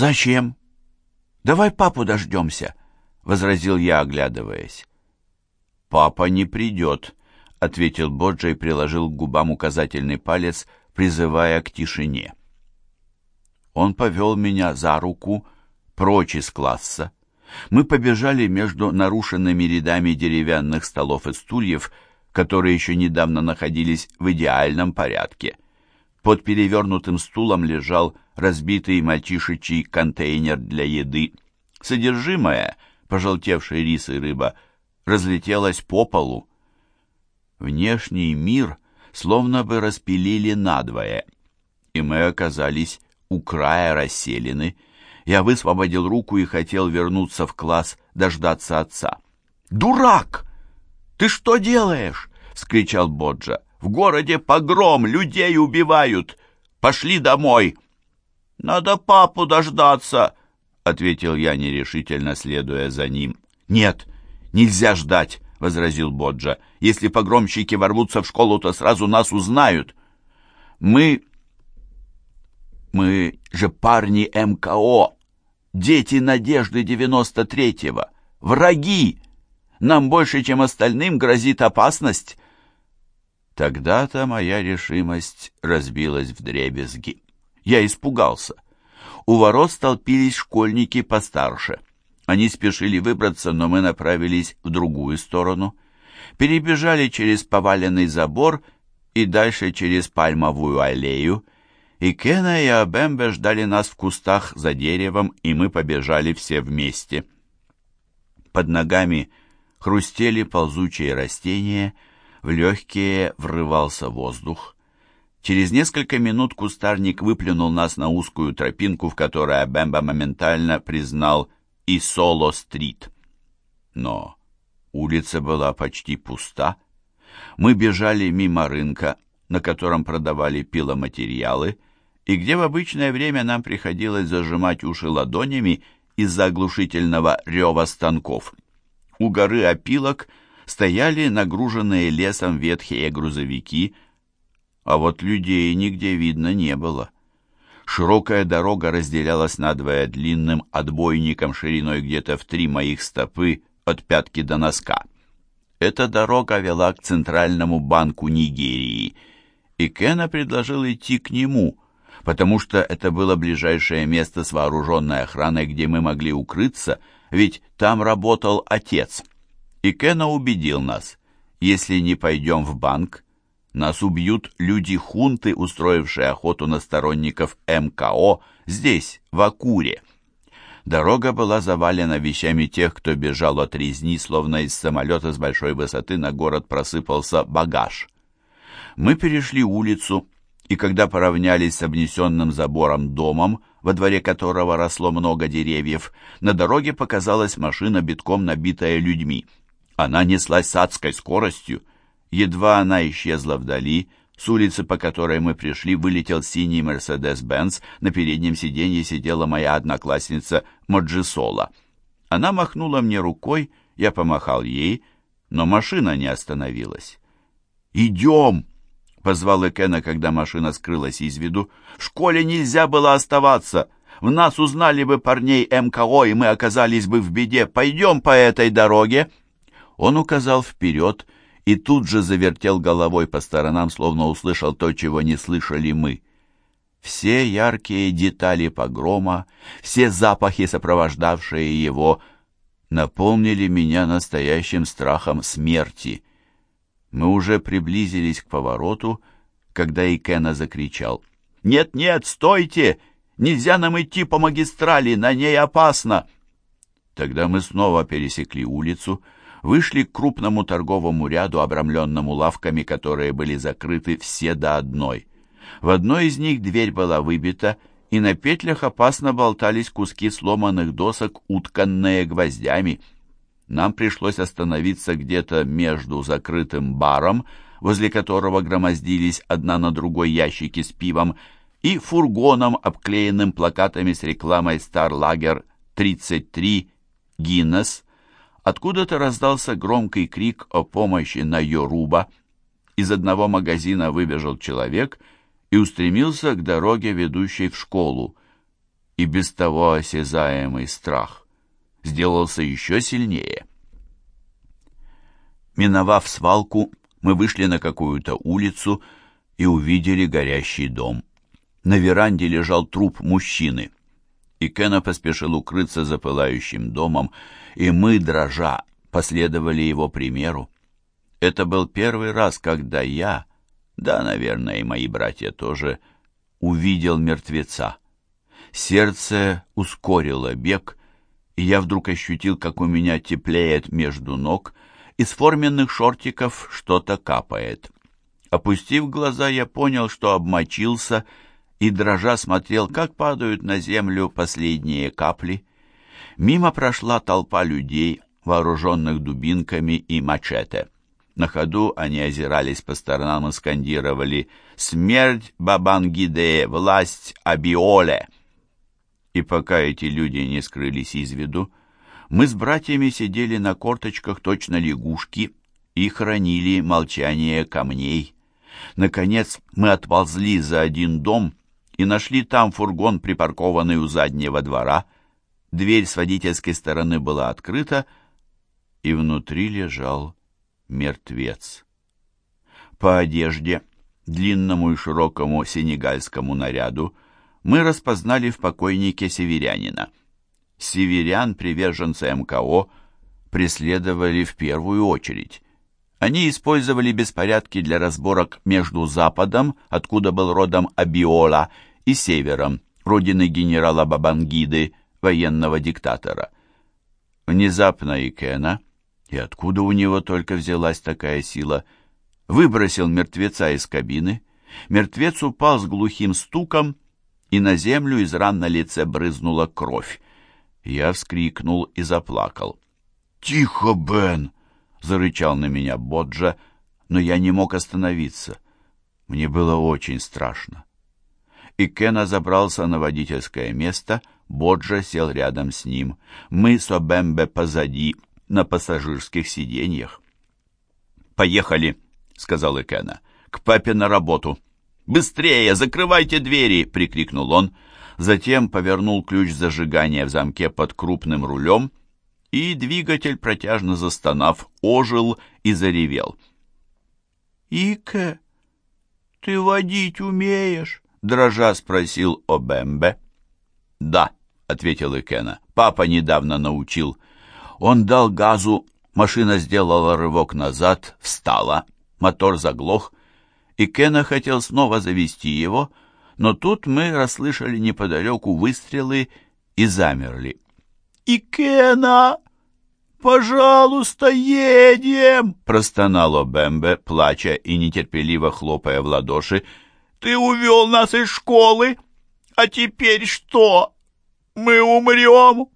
«Зачем? Давай папу дождемся», — возразил я, оглядываясь. «Папа не придет», — ответил Боджа и приложил к губам указательный палец, призывая к тишине. Он повел меня за руку прочь из класса. Мы побежали между нарушенными рядами деревянных столов и стульев, которые еще недавно находились в идеальном порядке. Под перевернутым стулом лежал разбитый мальчишечий контейнер для еды. Содержимое, пожелтевший рис и рыба, разлетелось по полу. Внешний мир словно бы распилили надвое, и мы оказались у края расселены. Я высвободил руку и хотел вернуться в класс, дождаться отца. «Дурак! Ты что делаешь?» — скричал Боджа. «В городе погром, людей убивают! Пошли домой!» «Надо папу дождаться!» — ответил я нерешительно, следуя за ним. «Нет, нельзя ждать!» — возразил Боджа. «Если погромщики ворвутся в школу, то сразу нас узнают. Мы мы же парни МКО, дети надежды 93-го, враги. Нам больше, чем остальным, грозит опасность. Тогда-то моя решимость разбилась в дребезги. Я испугался. У ворот столпились школьники постарше. Они спешили выбраться, но мы направились в другую сторону. Перебежали через поваленный забор и дальше через пальмовую аллею, и Кена и Абембе ждали нас в кустах за деревом, и мы побежали все вместе. Под ногами хрустели ползучие растения, в легкие врывался воздух. Через несколько минут кустарник выплюнул нас на узкую тропинку, в которой Абемба моментально признал и Соло-стрит. Но улица была почти пуста. Мы бежали мимо рынка, на котором продавали пиломатериалы, и где в обычное время нам приходилось зажимать уши ладонями из-за оглушительного рева станков. У горы опилок стояли нагруженные лесом ветхие грузовики, а вот людей нигде видно не было. Широкая дорога разделялась надвое длинным отбойником шириной где-то в три моих стопы от пятки до носка. Эта дорога вела к Центральному банку Нигерии, и Кена предложил идти к нему — потому что это было ближайшее место с вооруженной охраной, где мы могли укрыться, ведь там работал отец. И Кена убедил нас, если не пойдем в банк, нас убьют люди хунты, устроившие охоту на сторонников МКО здесь, в Акуре. Дорога была завалена вещами тех, кто бежал от резни, словно из самолета с большой высоты на город просыпался багаж. Мы перешли улицу, и когда поравнялись с обнесенным забором домом, во дворе которого росло много деревьев, на дороге показалась машина, битком набитая людьми. Она неслась с адской скоростью. Едва она исчезла вдали, с улицы, по которой мы пришли, вылетел синий Мерседес-Бенц, на переднем сиденье сидела моя одноклассница Моджисола. Она махнула мне рукой, я помахал ей, но машина не остановилась. «Идем!» — позвал Экена, когда машина скрылась из виду. «В школе нельзя было оставаться. В нас узнали бы парней МКО, и мы оказались бы в беде. Пойдем по этой дороге!» Он указал вперед и тут же завертел головой по сторонам, словно услышал то, чего не слышали мы. Все яркие детали погрома, все запахи, сопровождавшие его, наполнили меня настоящим страхом смерти — мы уже приблизились к повороту, когда Икена закричал. «Нет-нет, стойте! Нельзя нам идти по магистрали, на ней опасно!» Тогда мы снова пересекли улицу, вышли к крупному торговому ряду, обрамленному лавками, которые были закрыты все до одной. В одной из них дверь была выбита, и на петлях опасно болтались куски сломанных досок, утканные гвоздями — нам пришлось остановиться где-то между закрытым баром, возле которого громоздились одна на другой ящики с пивом, и фургоном, обклеенным плакатами с рекламой «Старлагер 33 Гиннес». Откуда-то раздался громкий крик о помощи на Йоруба. Из одного магазина выбежал человек и устремился к дороге, ведущей в школу. и без того осязаемый страх сделался еще сильнее. Миновав свалку, мы вышли на какую-то улицу и увидели горящий дом. На веранде лежал труп мужчины. И Кена поспешил укрыться за пылающим домом, и мы, дрожа, последовали его примеру. Это был первый раз, когда я, да, наверное, и мои братья тоже, увидел мертвеца. Сердце ускорило бег, и я вдруг ощутил, как у меня теплеет между ног, из форменных шортиков что-то капает. Опустив глаза, я понял, что обмочился, и, дрожа, смотрел, как падают на землю последние капли. Мимо прошла толпа людей, вооруженных дубинками и мачете. На ходу они озирались по сторонам и скандировали «Смерть Бабангиде! Власть Абиоле!» И пока эти люди не скрылись из виду, мы с братьями сидели на корточках точно лягушки и хранили молчание камней. Наконец мы отползли за один дом и нашли там фургон, припаркованный у заднего двора. Дверь с водительской стороны была открыта, и внутри лежал мертвец. По одежде, длинному и широкому сенегальскому наряду, мы распознали в покойнике северянина. Северян, приверженцы МКО, преследовали в первую очередь. Они использовали беспорядки для разборок между Западом, откуда был родом Абиола, и Севером, родины генерала Бабангиды, военного диктатора. Внезапно Икена, и откуда у него только взялась такая сила, выбросил мертвеца из кабины. Мертвец упал с глухим стуком и на землю из ран на лице брызнула кровь. Я вскрикнул и заплакал. «Тихо, Бен!» — зарычал на меня Боджа, но я не мог остановиться. Мне было очень страшно. И Кена забрался на водительское место, Боджа сел рядом с ним. Мы с Обембе позади, на пассажирских сиденьях. «Поехали!» — сказал Икена. «К папе на работу!» «Быстрее! Закрывайте двери!» — прикрикнул он. Затем повернул ключ зажигания в замке под крупным рулем, и двигатель, протяжно застонав, ожил и заревел. «Ике, ты водить умеешь?» — дрожа спросил Обембе. «Да», — ответил Икена, — «папа недавно научил». Он дал газу, машина сделала рывок назад, встала, мотор заглох, и Кена хотел снова завести его, но тут мы расслышали неподалеку выстрелы и замерли. «И Кена, пожалуйста, едем!» — простонал Бэмбе, плача и нетерпеливо хлопая в ладоши. «Ты увел нас из школы, а теперь что? Мы умрем!»